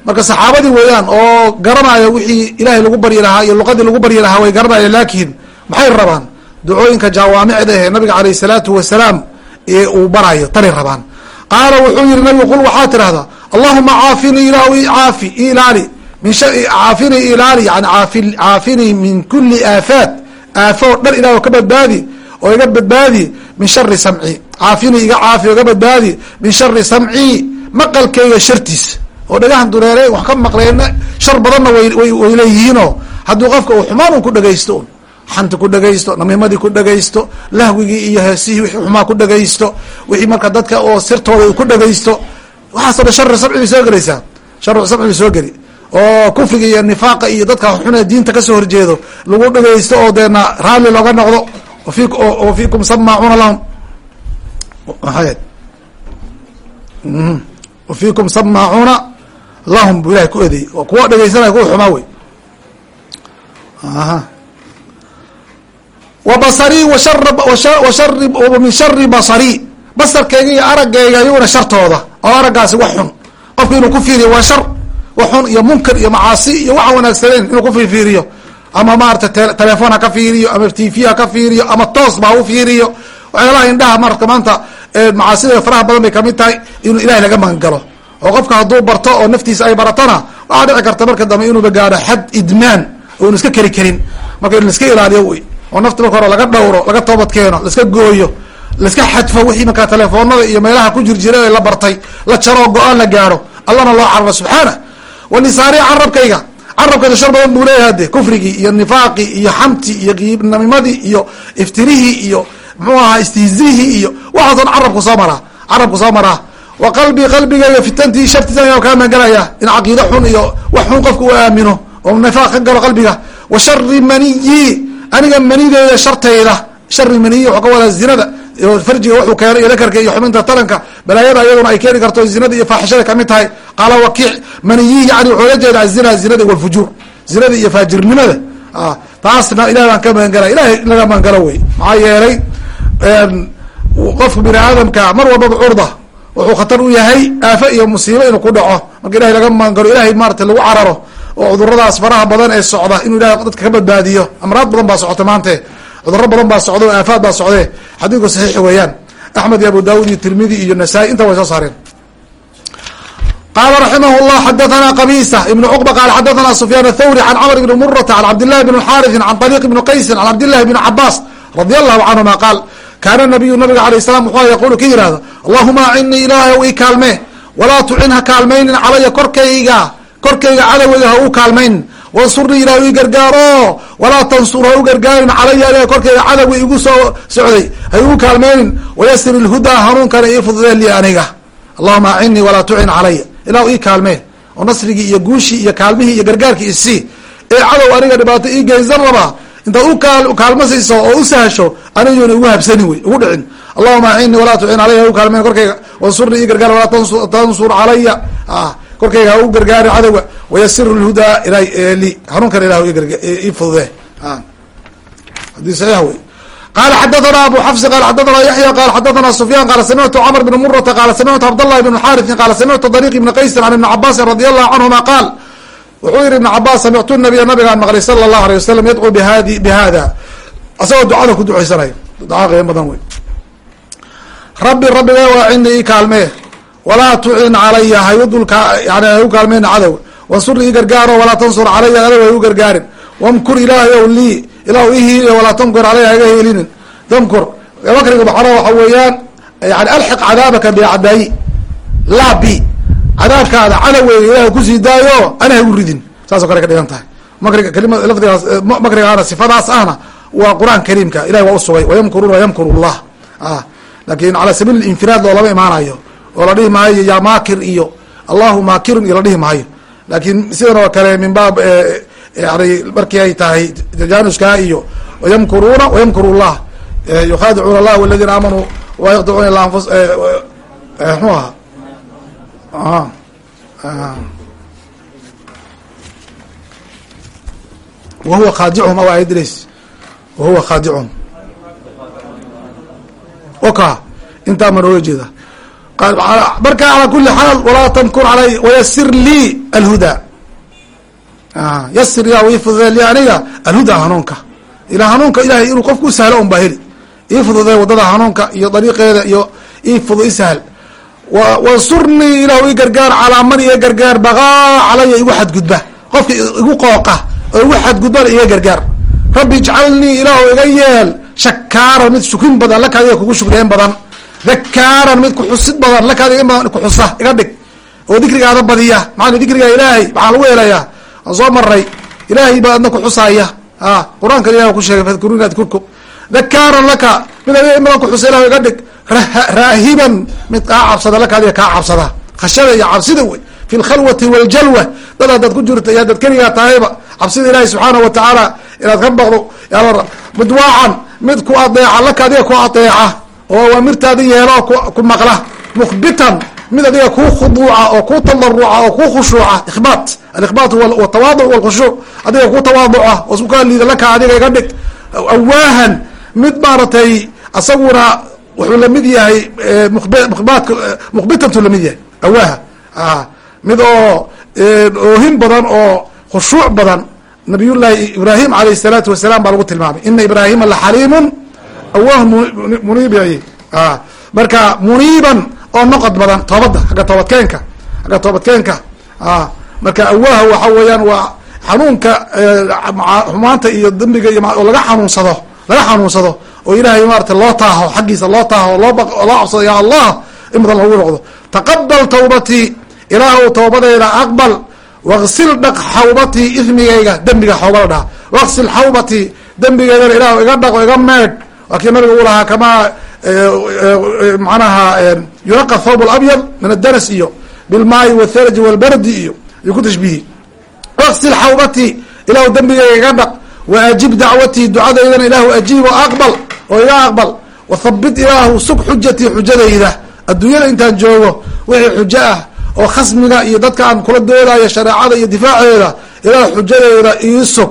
Marka saxaabadii weeyaan oo garanaya wixii ilaahay lagu baryi lahaa iyo luqadii lagu baryi lahaa way garanayaan laakiin maxay rabaan? Ducooyinka jawaamicda ehe nabiga alayh salaatu wasalaam ee uu barayo tanay rabaan. Qaala wuxuu yihi nabigu qul waxaa tidhahdaa allahuma caafinii ilah caafi ilaali min caafinii ilaali yani aafi caafinii min kuli aafaat aafo dhan ilah ka badbaadi oo iga badbaadi min shari samci. Caafinii iga caafi oo iga badbaadi min shari samci maqalkeyga shartiisa oo dhagahan dureere wax ka maqleena shar badanna way leeyihiinoo hadduu qofka uu xumaan un ku dhagaysto un xanti ku dhegaysto namimadii ku dhegaysto lahwigii iyo heesihii wixii xumaa ku dhegaysto wixii marka dadka oo sirtooda ku dhegaysto waxaaso dhan shari sabci soo gelaysaa sharu sabci soo geli. Oo kufriga iyo nifaaqa iyo dadka xune diinta ka soo horjeedo lagu dhegaysto oo deena raalli looga noqdo. Wa fiikum samaacuuna lahum. Maxayd wa fiikum lahum buu ilahay ku eedeeyey. Oo kuwa dhegaysanaya kuwa xumaa wey. Wa basarii wa min shari basarii basarkayga iyo araggayga iyaguna shartooda oo araggaasi wax xun. Qofku inuu ku fiiriyo waa shar wax xun iyo munkar iyo macaasi iyo waxaan wanaagsaneyn inuu ku fiiriyo. Ama maarata telefoon ha ka fiiriyo ama t v ha ka fiiriyo ama toos ba ha u fiiriyo waxyaalaha indhaha marka maanta macaasida faraha badan bay ka mid tahay inuu ilahay laga magangalo oo qofka hadduu barto oo naftiisa ay baratona waxaa dhici karta marka dambe inuuba gaadho xad idmaan oonu iska keri karin. Marka in laiska ilaaliyo wey. Oo nafta marka hore laga dhowro laga toobad keeno laiska gooyo laiska xadfo wixii markaa telefoonada iyo meelaha ku jirjira la bartay la jaroo go'aan la gaadho allana loo cararo subxaana. Walisaari carabkayga carabkayda shar badan buu leeyahay de kufrigii iyo nifaaqii iyo xamti iyo qiibnamimadii iyo iftirihii iyo muxuu ahaa istihzihii iyo waxaaso dhan carabku soo maraa carabku soo maraa. Wa qalbii qalbigayga fitantii shartiisa kaa maganaya in caqiida xun iyo wax xun qofka uu aamino oo nifaaq ka galo qalbiga. Wa shari maniyi aniga manideeda shartayda shari maniyi waxuu ka wadaa zinada farjiga wuxuu keenay iyo dakarka iyo xubinta taranka balaayada iyaduna ay keeni karto zinada iyo faaxishada ka mid tahay. Qaala wakiic maniyi yani wuxuu la jeedaa zina zinada walfujuur zinada iyo faajirnimada. Taasna ilahay baan ka magangala ilahay laga magangalo wey. Maxaa yeelay qofka bini aadamka mar walbaba curda wuxuu khatar u yahay aafe iyo musiibo inuu ku dhaco. Marka ilahay laga magangalo ilahay maarata lagu cararo oo cuduradaas faraha badan ee socda inuu ilahay dadka ka badbaadiyo. Amraad badan baa socota maante cuduro badan baa socda o aafaad baa socdee xadiidku saxiix weeyaan. Axmed iyo abu daawud iyo tirmidi iyo nasaa-i inta way soo saareen. Qala raximah llah xadathana qabisa ibn cuqba qaala xadathana sufyaan athawri can camr ibni murata can cabdillahi bn xaariثin can qaysin cabdillahi bni qaal kaana nabiyu nabiga alayh salam wuxuu yaqulu ka yihahdo allahuma acinii ilaahay ii kaalmee walaa tucin ha kaalmaynin calaya korkayga korkayga cadoweyga ha u kaalmaynin wansurnii ilah ii gargaaro walaa tansur ha u gargaarin calaya ilah korkayga cadowga igu soo socday ha igu kaalmaynin wayasir ilhudaa hanuunkana ii fududee li aniga allahuma acinii walaa tucin calaya ilah ii kaalmee oo nasrigii iyo guushii iyo kaalmihii iyo gargaarkii isii ee cadow aniga dhibaato ii geysan rabaa intaad u kaalmo siiso oo u sahasho aniguna igu habsanin wey igu dhicin. Allahuma acinii walaa tucin calaya ha u kaalmeen korkayga. Wansurnii ii gargaar walaa tansur calaya korkayga ha u gargaari cadowga. Wayasir lhudaa li hanuunkana ilah ii fudude. Hadii saxiix wey qala xadathana abu xafsi qala xadathana yaxya qala xadathana sufyan qala samictu cmr bn murata qala samictu cabdاllahi bn xariثin samictu dariq ibni qaysin can ibni cabaasin radi allahu canhuma qaal wuxuu yihi ibn cabaas samictu nabiya nabigaan maqlay sala allahu alay wasalam yadcuu bihadi bihada. Isagoo ducada ku ducaysanayo duca qiimo badan wey rabbi rabbiga waa cindii i kaalmee. Walaa tucin calaya hayu dulka yani ha u kaalmeyna cadow. Wansur ii gargaaro walaa tansur calaya adow hay u gargaarin. Wamkur ilaahayow lii ilah i hiiliyo walaa tankur calaya haga hiilinin. Damkur makriga baxana waxa weeyaan yani alxiq cadaabaka biacdaayi laabi cadaabkaada cadoweyga ilahay ku sii daayo ana hagu ridin. Saas o kale ka dhigan tahay. Makriga kelima lafdigaas makrigaana sifadaas ahna waa qur'aan kariimka. Ilahay waa usugay wayamkuruuna wayamkur llah laakiin cala sabiil infiraad loolama imaanayo. Oo la dhihi maayo yaa maakir iyo allahu maakirun iyo la dhihi maayo. Lakin sidan oo kale min baab yani markii ay tahay tajanuska iyo wayamkuruuna wayamkuru llah yukhadicuuna allah. Waladina aamanuu wayaqdicuuna mxuu ahaa wahuwa khaadicuhum aw ayadres wahuwa khaadicuhum oka intaa ma nooga jeeda. Marka calaa kuli xaal walaa tamkur alay wayasir lii alhuda. Yasir ilah ii fududee li aniga alhuda hanuunka. Ilaa hanuunka ilahay inuu qofku u sahlo un baa heli. Ii fududee waddada hanuunka iyo dariiqeeda iyo ii fudu i sahl wansurnii ilahu ii gargaar calaa man iga gargaar bagaa calaya igu xadgudba. Qofka igu qooqa oo igu xadgudbana iga gargaar. Rabbi ijcalnii ilaahu iga yeel shakaaran mid shukrin badan laka adiga kugu shukriyeyn badan. Dakaaran mid kuxusid badan laka kuxusa iga dhig. Oo dikrigaada badiya maxaa dikriga ilaahay maxaa lagu helayaa aan soo maray ilaahay baa adna kuxusaya a qur'aanka ilah ku sheegay fadkuruni adkurkum dakaaran laka mid adiga in badan kuxusa ilah iga dhig raahiban mid kaa cabsada laka adiga kaa cabsada. Khashada iyo cabsida wey. Fi lkhalwati waljalwa dad haddaad ku jirto iyo haddaad keligaa tahayba cabsida ilahi subxaanah watacaala inaad ka baqdo midwaacan mid ku adeeca laka adiga ku adeeca oo awaamirtaadi yeelo ku maqla. Mukhbitan mid adiga kuu khuduuca oo kuu tadaruca oo kuu khushuuca. Ikhbaat. Alikhbaat watawaduc walkhushuuc adiga kuu tawaaduca oo isku kaa liida laka adiga iga dhig. Awaahan mid maaratay asaguna wuxuu la mid yahay mukhbatka mukhbitantu la mid yahay awaaha mid oo oohin badan oo khushuuc badan nabiyullaahi ibraahim alayh الsalaatu wasalaam baa lagu tilmaamay. Ina ibraahima laxaliimun awah muniib marka muniiban oo noqod badan toobadda agga toobadkeenka agga toobadkeenka marka awaha waxa weeyaan waa xanuunka xumaanta iyo dembiga iyo laga xanuunsado laga xanuunsado oo ilaahay maarata loo taaho xaggiisa loo taaho loo cabsado ya allah in badan lagu noqdo. Taqabal tawbatii ilaahu tawbadeeda aqbal. Waqsil dhaq xawbatii ismigayga dembiga xawbada dhaha. Waqsil xawbatii dembigeedana ilaahu iga dhaqo iga meedh waa kii nabiga u lahaa kamaa manaha yunaqa thawb labyad min adanas iyo bilmaai wthalji walbardi iyo yuu ku tashbihi waqsil xawbatii ilaahu dembigayga iga dhaq waajib dacwatii ducadeydana ilaahu ajiib oo aqbal oo iga aqbal. Wathabit ilaahu sug xujatii xujadayda. Adduunyada intaan joogo wixii xujo ah oo khasmiga iyo dadka aan kula doodayo shareecada iyo difaaceeda ilaahu xujadeeda ii sug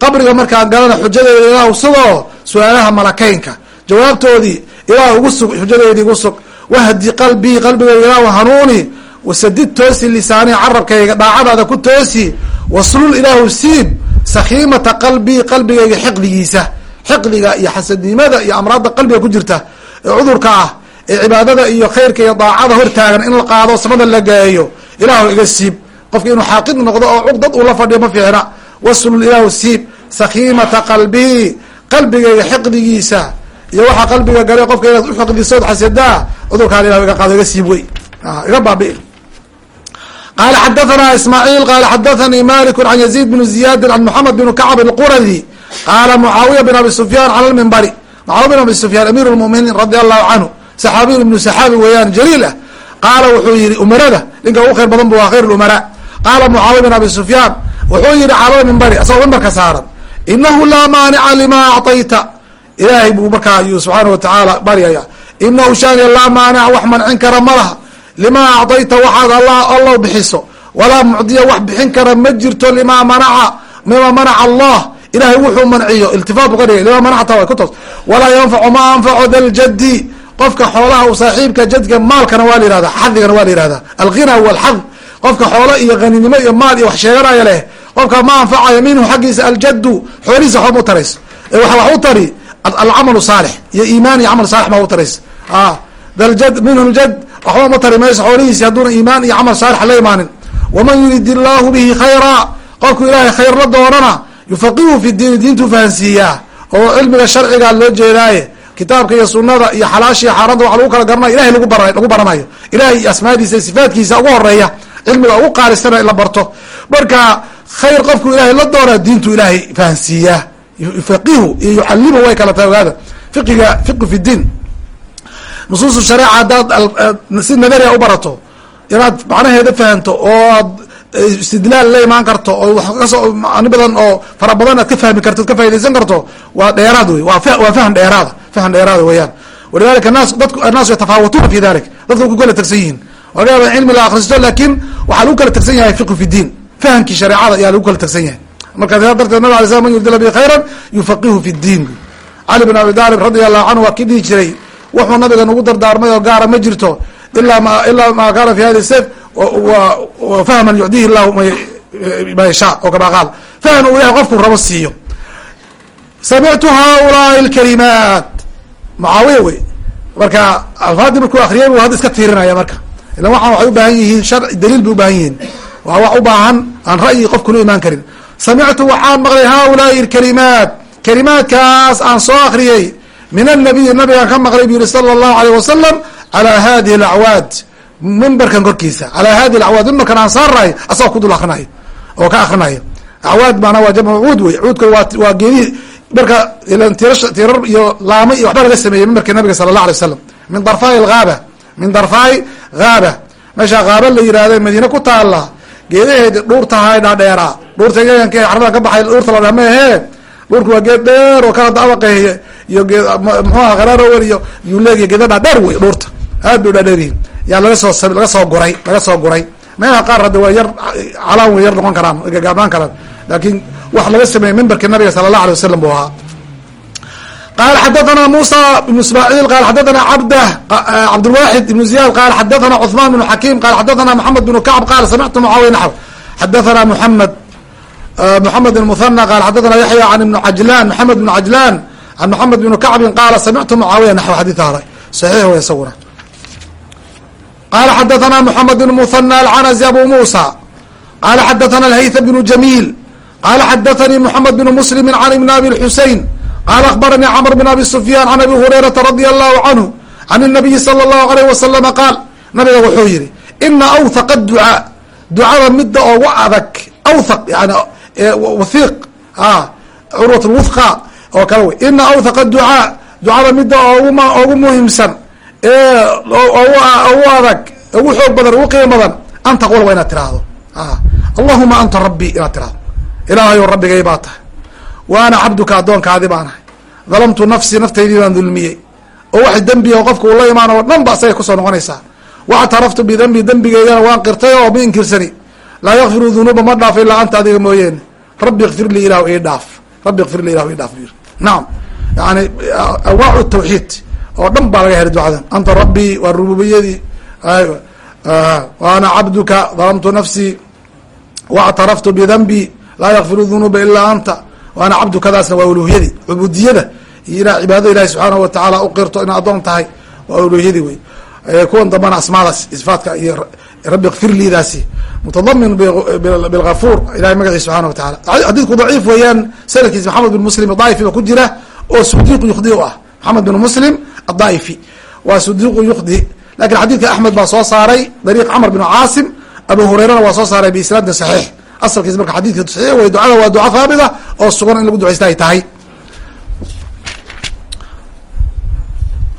qabriga markaan galana xujadeeda ilaahu sugoo su'aalaha malakeynka. Jawaabtoodii ilaah ugu sug xujadeedii igu sug. Wahdi qalbii qalbigayga ilaahu hanuuni. Wasadid toosi lisaanii carabkayga dhaacadaada ku toosi. Waslul ilaahu siib sakhiimata qalbii qalbigayga xiqdigiisa. Xiqdiga iyo xasadnimada iyo amraadda qalbiga ku jirta. Ee cudurka ah ee cibaadada iyo khayrka iyo daacada hortaagan in la qaado samada la geeyo. Ilaahu iga siib. Qofka inuu xaaqid noqdo oo cug dad uu la fadhiyo ma fiicna. Waslul ilaahu siib. Sakhiimata qalbii qalbigayga xiqdigiisa. Iyo waxaa qalbiga gale qofka inaad uxiqdisood xasadaa cudurkaan ilah iga qaado iga siib wey. Iga baabi qala xadathana ismaaciil qala xadathanii maliku can yaziid bn ziyadin an moxamed bn kacb alquradi qaala mucaawiya bin abi sufyaan cala lmimbari mucaawiya bin abi sufyaan amiir lmuminiin radi allahu canhu saxaabiyu ibnu saxaabi weeyaan jaliil ah qaala wuxuu yihi umarada ninka ugu khayr badan bu waa khayr lumara qaala mucaawiya bin abi sufyaan wuxuu yihi cala mimbari asagoo mimbarka saaran inahu laa maanica lima acطayta ilaahay buu markaa ayuu subxaana watacaala baryaya inahu shaaniya laa maanica wax mancin kara ma laha limaa acdayta waxaad allow bixiso walaa mucdiya wax bixin kara ma jirto limaa manaca mima manaca allah ilahay wuxuu manciyo iltifaat bu ka dhigay limaa manacta way ku toos walaa yanfacu ma anfaco da ljaddi qofka xoolaha u saaxiibka jadka maalkana waa la yihahda xadigana waa la yihahda alghina walxad qofka xoolo iyo haninimo iyo maal iyo wax sheeganaya leh qofka ma anfacayo minhu xaggiisa aljaddu xoolihiisa waxba ma utarayso wax wax u tari alcamalu saalix iyo iimaan iyo camal saalix ma u taraysa daljad minhu ljad waxba ma tari mayso xoolihiisi hadduuna iimaan iyo camal saalix la imaanin waman yurid illaahu bihi khayra qofku ilaahay khayr la doonana yufaqihu fi diini diintuu fahansiiyaa oo cilmiga sharciga loo jeedaaye kitaabka iyo sunada iyo xalaashiya xaaradda waxa lagu kala garanayo ilahay lagu bara lagu baranayo ilahay iyo asmaadiisa sifaatkiisa ugu horreeya cilmiga ugu qaalisana la barto marka khayr qofku ilaahay la doonaa diintu ilaahay fahansiiyaa yufaqihu iyo yucalimu way kala tahay ogaada fiqiga fiqu fi diin nusuusu shareeca haddaad si nadariya u barato inaad macnaheeda fahanto oo ad istidlaal la imaan karto oo wax ka soo ani badan oo fara badan aad ka fahmi karto ad ka faa'idaysan karto waa dheeraad wey waa waa fahan dheeraada fahan dheeraada weeyaan. Walidalika naas dadku annaasu yatafaawatuuna fi dalik dadku ku kala tegsan yihiin. Laga yaaba cilmi la akristo laakin waxaa lagu kala tegsan yahay fiqu fi diin. Fahamkii shareecada ayaa lagu kala tegsan yahay. Marka saa darteed nabig alay slam man yurid lla bi khayran yufaqihu fi diin. Cali bin abi talib radi allahu canhu waa kii dhihi jiray wuxuu nabiga nagu dardaarmay oo gaara ma jirto ilaa ma ilaa ma kaana fi hadi sef fahman yucdihi llahu ma yashaa oo kama qaal. Fahn uu ilahay qofku rabo siiyo. Samictu haulaai lkalimaat mucaawiya wey. Marka alfaadii markuu akriyay bu hadda iska tiirinaya marka. Ilan waxaan waxay ubaahan yihiin shar daliil bay ubaahan yihiin. Waa wax u baahan aan ra'yi qofkuna imaan karin. Samictu waxaan maqlay haulaai lkalimaat kalimaadkaas aan soo akriyey min anabiyi nabigaan ka maqlay bu yihi sala allahu alayh wasalam calaa hadihi alacwaad mimbarkan korkiisa calaa hadihi alacwaad mimbarkan aan saarnahay asagoo ku dul akrinayo oo ka akrinayo acwaad maana waa jamcu cuud wey cuudka waa waa geedihi marka tirasha tirar iyo laamo iyo waxba laga sameeyey mimbarka nabiga sala allah alay wasalam min darfaai alghaaba min darfaai ghaaba. Meesha haaba la yihahda madiine ku taala geedaheedi dhuurtahay dhaadheeraa dhuurta yayanka carada ka baxay dhuurta la dhamehe dhuurka waa geed dheer oo kala dabaqeeye iyo geed mxuaha qaraarowel iyo yuu leegiy geeda dhaadheer wey dhuurta aad bay dhaadheeryihin yaa laga soo laga soo guray laga soo guray. Meelaha qaar hadda waa yar calaan way yar noqon karaan gagaabnaan karaan. Laakiin wax laga sameeyey mimbarka nabiga sala allah alay wasalam buu ahaa. Qala xadathana musa ibn ismaaciil qala xadathana cabdah cabdulwaxid ibn ziyad qala xadathana cuثman bn xakim qala xadathana moxamed bn kacb qala samictu mucaawiya naxw. Xadathana muxamed muxamed bn muhana qala xadathana yaxya an ibn cajlan moxamed bn cajlan an moxamed bn kacbin qala samictu mucaawiya naxw xadiث hada saxiix wey isaguna qala xadathana moxamed bn muhana alcanazi abu musa qala xadathana alhayth bn jamiil qala xadathanii moxamed bn muslimi can ibn abi xusein qala akbaranii cmr bn abi sufyan can abi hurayrata radia allahu canhu can الnabiyi salى اllahu alayh wasalama qaal nabiga wuxuu yihi ina awhaqa ducaa ducada midda ogu adag awthaq yani wathiiq curwat lwuthqa oo kale wey. Ina awthaqa ducaa ducada midda ogu muhiimsan ee ogu adag ugu xoog badan ugu qiimo badan an taqula waa inaad tiraahdo. Allahuma anta rabbi inaad tirahdo ilaahayo rabbigay baa tahay. Wa ana cabduka addoonkaadi baan ahay. Dalamtu nafsii naftaydii baan dulmiyey. Oo wax dembiga qofka uu la imaan dhan ba asagay ku soo noqonaysaa. Wactaraftu bidembi dembigeydana waan qirtay oo ma inkirsani laa yakfiru dunuuba ma dhaaf ilaa anta adiga mooyeene rabbi ikfir lii ilahu ii dhaaf. Rabbi ikfir lii ilahu ii dhaaf buyiri nacam yani anwaacu tawxiid. Oo dhan baa laga helay ducadan anta rabbii waa rububiyadii. Ana cabduka dalamtu nafsii wactaraftu bidembi laa yakfiru dunuuba ilaa anta. Waana cabdukadaasna waa uluhiyadii cubudiyada iyo ina cibaadada ilahi subxaanahu watacaala uqirto ina addoon tahay waa uluhiyadii wey. Kuwan dambana asmaadaas isfaatka iyo rabbi kfir liidaasi mutadamin bilgafuur ilahay magaciisa subxana wataala xadiidku daciif weeyaan sanadkiisa maxamed bin muslim adaa'ifi ba ku jira oo sudiiqu yukhdi u ah. Maxamed bin muslim adaa'ifi waa sudiiqu yukhdi. Lakin xadiidka axmed baa soo saaray dariiq camr bin caasim abu hureyrana waa soo saaray biisnaadin saxiix. Asalkiisa marka xadidka saxiix wey ducada waa duca haabita oo sugan in lagu ducaysta ay tahay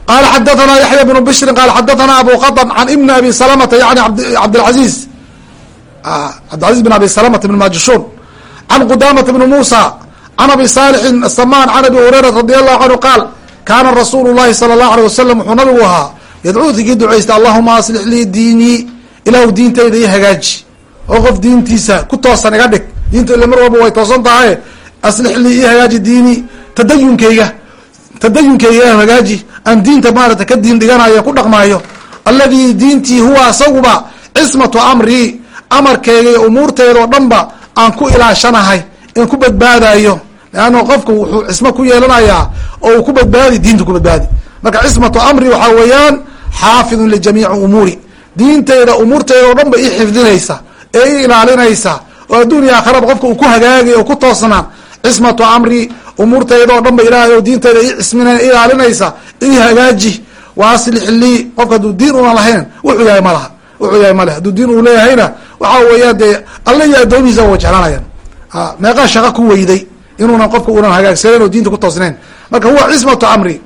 qala xadathana yaxya bnu bishrin qala xadathana abu khaطn can ibni abi salamata yani cabdilcaziz cabdilcaziz bin abi salamata bn majishun can qudamata bni musa can abi saalixin asamaan can abi hurayrat radi allahu canhu qaal kaana rasuulu llahi sala allahu alيh wasalam wuxuu nabigu ahaa yadcuu digii ducaysta allahuma aslix lii diinii ilahu diintayda iyo hagaaji oo qof diintiisa ku toosan iga dhig diinta ila mar walba way toosan tahay aslix lii io hagaaji diini tadayunkayga tadayunkayga hagaaji aan diinta maarata ka diin dhiganayo ku dhaqmaayo alladii diintii huwa asaguba cismatu amrii amarkayga iyo umuurteeda oo dhan ba aan ku ilaashanahay in ku badbaadayo leanna qofku wuxuu cismo ku yeelanayaa oo uu ku badbaadi diinta ku badbaadi marka cismatu amri waxaa weeyaan xaafidun lijamiici umuuri diinteyda umuurteeda oo dhan ba ii xifdinaysa ee i ilaalinaysa oo adduuniya aakharaba qofka uu ku hagaagay oo ku toosnaan cismatu amri umuurtayda oo dhan ba ilaahay oo diinteyda ii cismina ilaalinaysa ii hagaaji wa aslix lii qofka hadduu diin una lahayn wuxuu yahay ma laha wuxuu yahay ma leh. Hadduu diin uu leeyahayna waxaa weeyaan dee alle iyo addoomihiisa way jeclaanayaan. Meeqaa shaqo ku weyday inuunan qofka unan hagaagsaneyn oo diinta ku toosnayn. Marka huwa cismatu amri.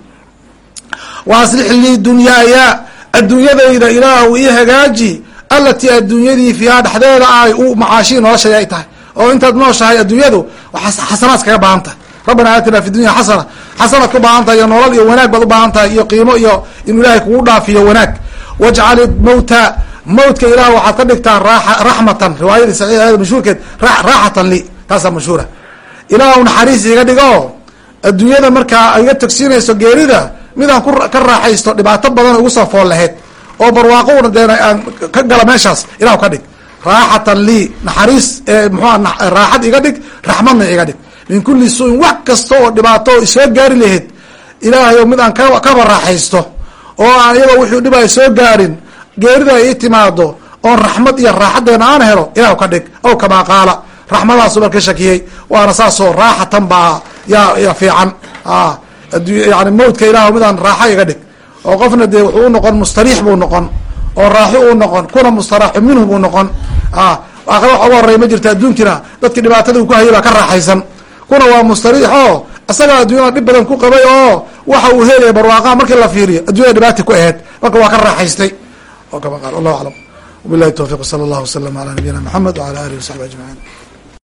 Wa aslix lii dunyaaya adduunyadayda ilaahu ii hagaaji alatii adduunyadii fiihaa dhexdeeda ay u macaashii noloshay ay tahay. Oo intaad nooshahay adduunyadu xasanaad kaga baahan tahay rabbana aatina fi dunya xasana xasanaad ku baahan tahay iyo nolol iyo wanaag baad u baahan tahay iyo qiimo iyo inuu ilaahay kugu dhaafiyo wanaag. Wajcal mawta mawtka ilah waxaad ka dhigtaa raxmatan riwaayadii saxiixeeda mashhuurkeed raaxatan li taasaa mashhuura. Ilaahu naxariis iga dhigo adduunyada markaa iga tagsiinayso geerida midaan ka raaxaysto dhibaato badan ugu soo fool laheyd oo barwaaqouna dee aan ka gala meeshaas ilahu ka dhig. Raaxatan lii naxariis mxua raaxad iga dhig raxmadna iga dhig min kuli suin wax kasta oo dhibaato isoo gaari lahayd ilaahay mid aan kaba raaxaysto oo aan iyadoo wuxuu dhibay soo gaarin geerida ii timaado oon raxmad iyo raaxadeena aan helo ilahu ka dhig aw kamaa qaala raxmadaasu marka shakiyey waana saasoo raaxatan baa ya ya fiican yani mawdka ilah midaan raaxo iga dhig oo qofna dee wuxuu unoqon mustariix buu noqon oo raaxo uu noqon kuna mustaraaxu minhu buu noqon aakhira wax uga horreya ma jirta adduunkina dadkii dhibaatada uu ku hayay baa ka raaxaysan kuna waa mustariix oo isagaa adduunyada dhib badan ku qabay oo waxa uu helaya barwaaqaha markii la fiiriyo addunyada dhibaata ku aheyd marka waa ka raaxaystay. Oo kama qaal allahu aclam. Wabilahi towfiq sala allahu wasalam ala nabiyina maxamed wala alihi wasaxbi ajmaciin